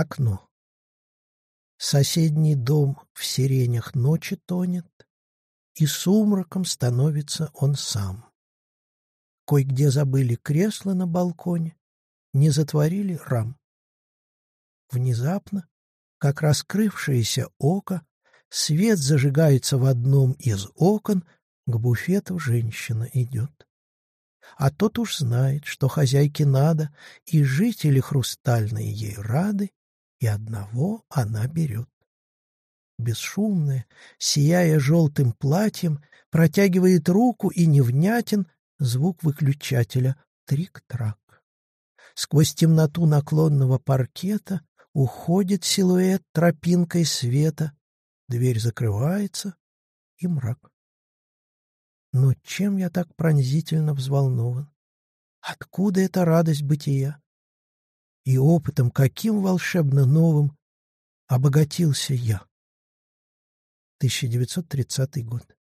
Окно. Соседний дом в сиренях ночи тонет, И сумраком становится он сам. Кой-где забыли кресло на балконе, Не затворили рам. Внезапно, как раскрывшееся око, Свет зажигается в одном из окон, К буфету женщина идет. А тот уж знает, что хозяйке надо, И жители хрустальные ей рады, И одного она берет. Бесшумная, сияя желтым платьем, Протягивает руку и невнятен Звук выключателя трик-трак. Сквозь темноту наклонного паркета Уходит силуэт тропинкой света, Дверь закрывается, и мрак. Но чем я так пронзительно взволнован? Откуда эта радость бытия? И опытом каким волшебно новым обогатился я? 1930 год.